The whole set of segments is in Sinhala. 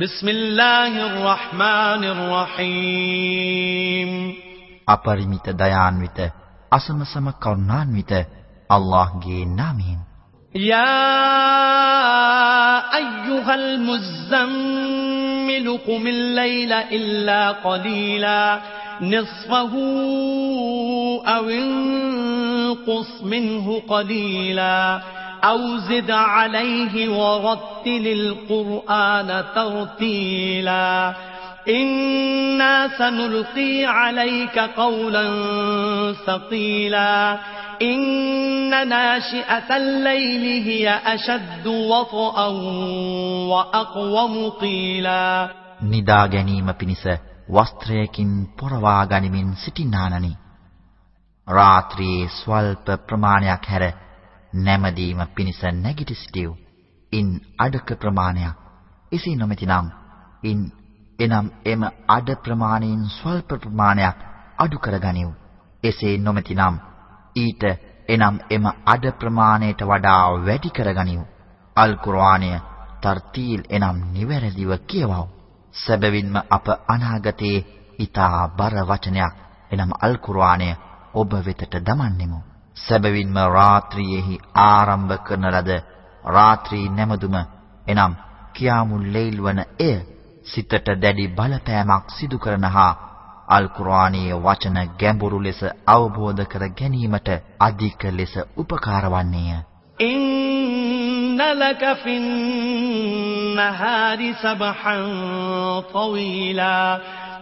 بسم الله الرحمن الرحيم අපරිමිත දයාන්විත අසමසම කරුණාන්විත අල්ලාහ්ගේ නාමයෙන් يا أيها المزمل قم الليل إلا قليلا نصفه أو انقص منه قليلا أو زد عليه ورتل القرآن ترتيلا إنا سنلقي عليك قولا ثقيلا إن ناشئة الليل هي أشد وطئا وأقوم قيلا නිදා ගැනීම පිණිස වස්ත්‍රයකින් පොරවා ගනිමින් සිටිනානනි රාත්‍රියේ ස්වල්ප ප්‍රමාණයක් හැර නැමදීම පිණිස නැගිට සිටියු. ඉන් අඩක ප්‍රමාණයක්. එසේ නොමැතිනම් ඉන් එනම් එම අඩ ප්‍රමාණයෙන් ස්වල්ප ප්‍රමාණයක් අඩු කරගනිව්. එසේ නොමැතිනම් ඊට එනම් එම අඩ ප්‍රමාණයට වඩා වැඩි කරගනිව්. අල් කුර්ආනය තර්තීල් එනම් නිවැරදිව කියවව්. සැබවින්ම අප අනාගතයේ ඊතා බර වචනයක් එනම් අල් කුර්ආනය ඔබ වෙතට දමන්නෙමු. සැබවින්ම රාත්‍රියේහි ආරම්භ කරන ලද රාත්‍රී නැමදුම එනම් කියාමුල් ලෙයිල් වන එය සිතට දැඩි බලපෑමක් සිදු කරන හා අල් කුර්ආනයේ වචන ගැඹුරු ලෙස අවබෝධ කර ගැනීමට අධික ලෙස උපකාර වන්නේය. ඉන්නලක ෆින් නහාරි සබහන් ත්වීලා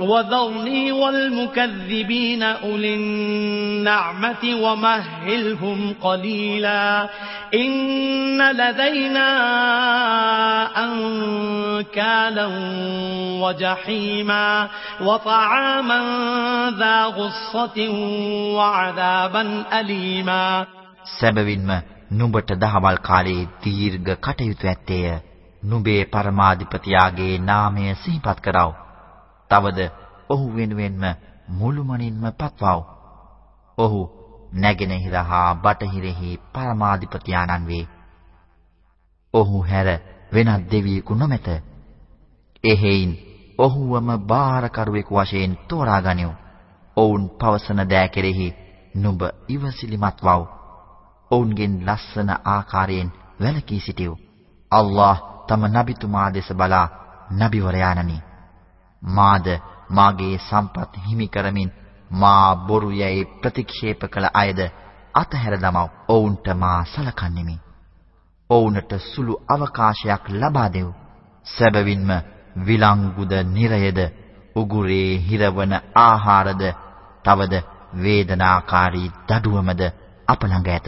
وذرني والمكذبين أولي النعمة ومهلهم قليلا إن لدينا أنكالا وجحيما وطعاما ذا غصة وعذابا أليما සැබවින්ම නුඹට දහවල් කාලයේ දීර්ඝ කටයුතු ඇත්තේය. නුඹේ පරමාධිපතියාගේ නාමය සිහිපත් කරව. තවද ඔහු වෙනුවෙන්ම මුළුමනින්ම පත්වව්. ඔහු නැගෙනහිර හා බටහිරෙහි පරමාධිපති ආනන් වේ. ඔහු හැර වෙනත් දෙවියෙකු නොමැත. එහෙයින් ඔහුවම බාරකරුවෙකු වශයෙන් තෝරාගනිව්. ඔවුන් පවසන දෑ කෙරෙහි නුඹ ඉවසිලිමත් වව්. ඔවුන්ගෙන් ලස්සන ආකාරයෙන් වැළකී සිටිව්. අල්ලාහ් තම නබිතුමා දෙස බලා නබිවරයාණනි මාද මාගේ සම්පත් හිමි කරමින් මා බොරු යැයි ප්‍රතික්ෂේප කළ අයද අතහැර දමව. ඔවුන්ට මා සලකන්නෙමි. ඔවුන්ට සුළු අවකාශයක් ලබා දෙව්. සැබවින්ම විලංගුද නිරයද උගුරේ හිරවන ආහාරද තවද වේදනාකාරී දඩුවමද අප ළඟ ඇත.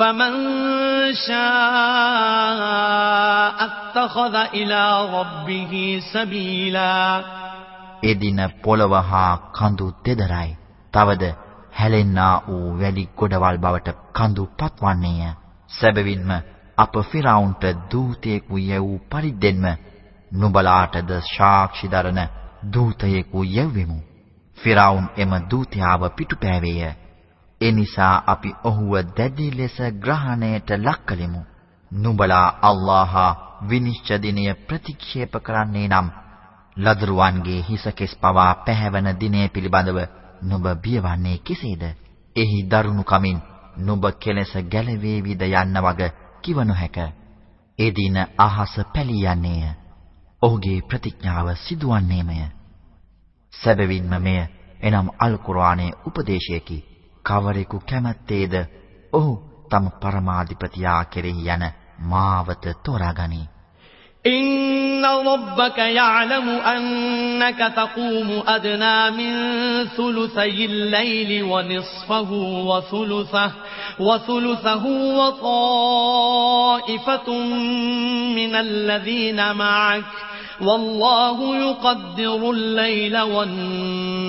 فمن شاء اتخذ إلى ربه سبيلا එදින පොළව හා කඳු තෙදරයි. තවද හැලෙන්නා වූ වැලි ගොඩවල් බවට කඳු පත්වන්නේය. සැබවින්ම අප ෆිරාවුන්ට දූතයෙකු යැවූ පරිද්දෙන්ම නුඹලාටද සාක්ෂි දරන දූතයෙකු යැවෙමු. ෆිරාවුන් එම දූතයාව පිටුපෑවේය. ඒ නිසා අපි ඔහුව දැඩි ලෙස ග්‍රහණයට ලක් කලෙමු. නුඹලා අල්ලාහ විනිශ්චය දිනය ප්‍රතික්ෂේප කරන්නේ නම් ලදරුවන්ගේ හිසකෙස් පවා පැහැවෙන දිනය පිළිබඳව නුඹ බියවන්නේ කෙසේද? එහි දරුණු කමින් නුඹ කෙලෙස ගැලවේවිද යන්න වග කිව නොහැක. ඒ දින අහස පැලී යන්නේය. ඔහුගේ ප්‍රතිඥාව සිදුවන්නේමය. සැබවින්ම මෙය එනම් අල් කුර්ආනයේ උපදේශයකි. කවරෙකු කැමැත්තේද ඔහු තම පරමාධිපතියා කෙරෙහි යන මාවත තෝරාගනී. إن ربك يعلم أنك تقوم أدنى من ثلثي الليل ونصفه وثلثه وثلثه وطائفة من الذين معك والله يقدر الليل والنهار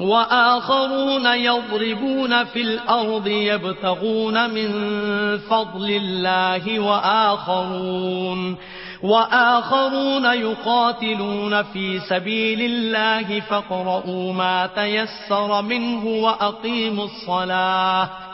وآخرون يضربون في الأرض يبتغون من فضل الله وآخرون وآخرون يقاتلون في سبيل الله فاقرؤوا ما تيسر منه وأقيموا الصلاة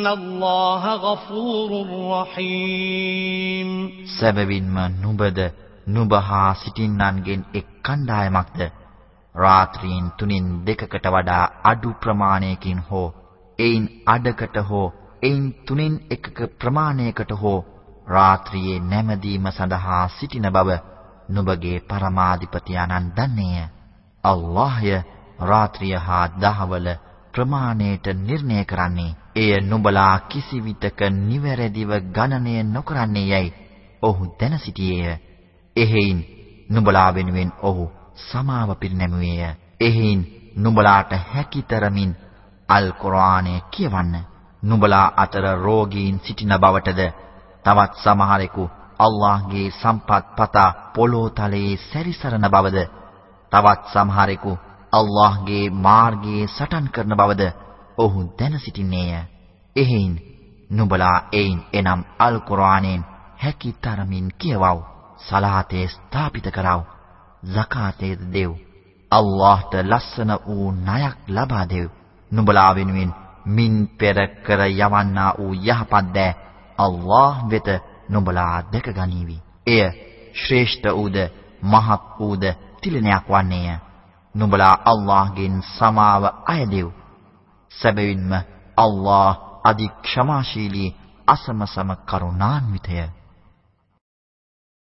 إِنَّ اللَّهَ غَفُورٌ رَّحِيمٌ සැබවින්ම නුඹද නුඹ හා සිටින්නන්ගෙන් එක් කණ්ඩායමක්ද රාත්‍රීන් තුنين දෙකකට වඩා අඩු ප්‍රමාණයකින් හෝ එයින් අඩකට හෝ එයින් තුنين එකක ප්‍රමාණයකට හෝ රාත්‍රියේ නැමදීම සඳහා සිටින බව නුඹගේ පරමාධිපති ආනන් දන්නේය. අල්ලාහ්ය රාත්‍රිය හා දහවල ප්‍රමාණයට නිර්ණය කරන්නේ එය නුඹලා කිසිවිටක නිවැරදිව ගණනය නොකරන්නේ යයි ඔහු දැන සිටියේය. එහෙයින් නුඹලා වෙනුවෙන් ඔහු සමාව පිරිනැමුවේය. එහෙයින් නුඹලාට හැකිතරමින් අල් කුර්ආනය කියවන්න. නුඹලා අතර රෝගීන් සිටින බවටද තවත් සමහරෙකු අල්ලාහ්ගේ සම්පත් පතා පොළොව තලයේ සැරිසරන බවද තවත් සමහරෙකු අල්ලාහ්ගේ මාර්ගයේ සටන් කරන බවද ඔහු දැන සිටින්නේය. එහෙයින් නුඹලා එයින් එනම් අල් කුර්ආනයෙන් හැකි තරමින් කියවව්. සලාතේ ස්ථාපිත කරව්. සකාතේ දෙව්. අල්ලාහ්ට ලස්සන වූ ණයක් ලබා දෙව්. නුඹලා වෙනුවෙන් මින් පෙර කර යවන්නා වූ යහපත් දෑ අල්ලාහ් වෙත නුඹලා දැකගනීවි. එය ශ්‍රේෂ්ඨ වූද මහත් වූද තිලනයක් වන්නේය. නුඹලා අල්ලාහ්ගෙන් සමාව අයදෙව්. සැබවින්ම අල්ලාහ් අධි ක්ෂමාශීලී අසමසම කරුණාන්විතය.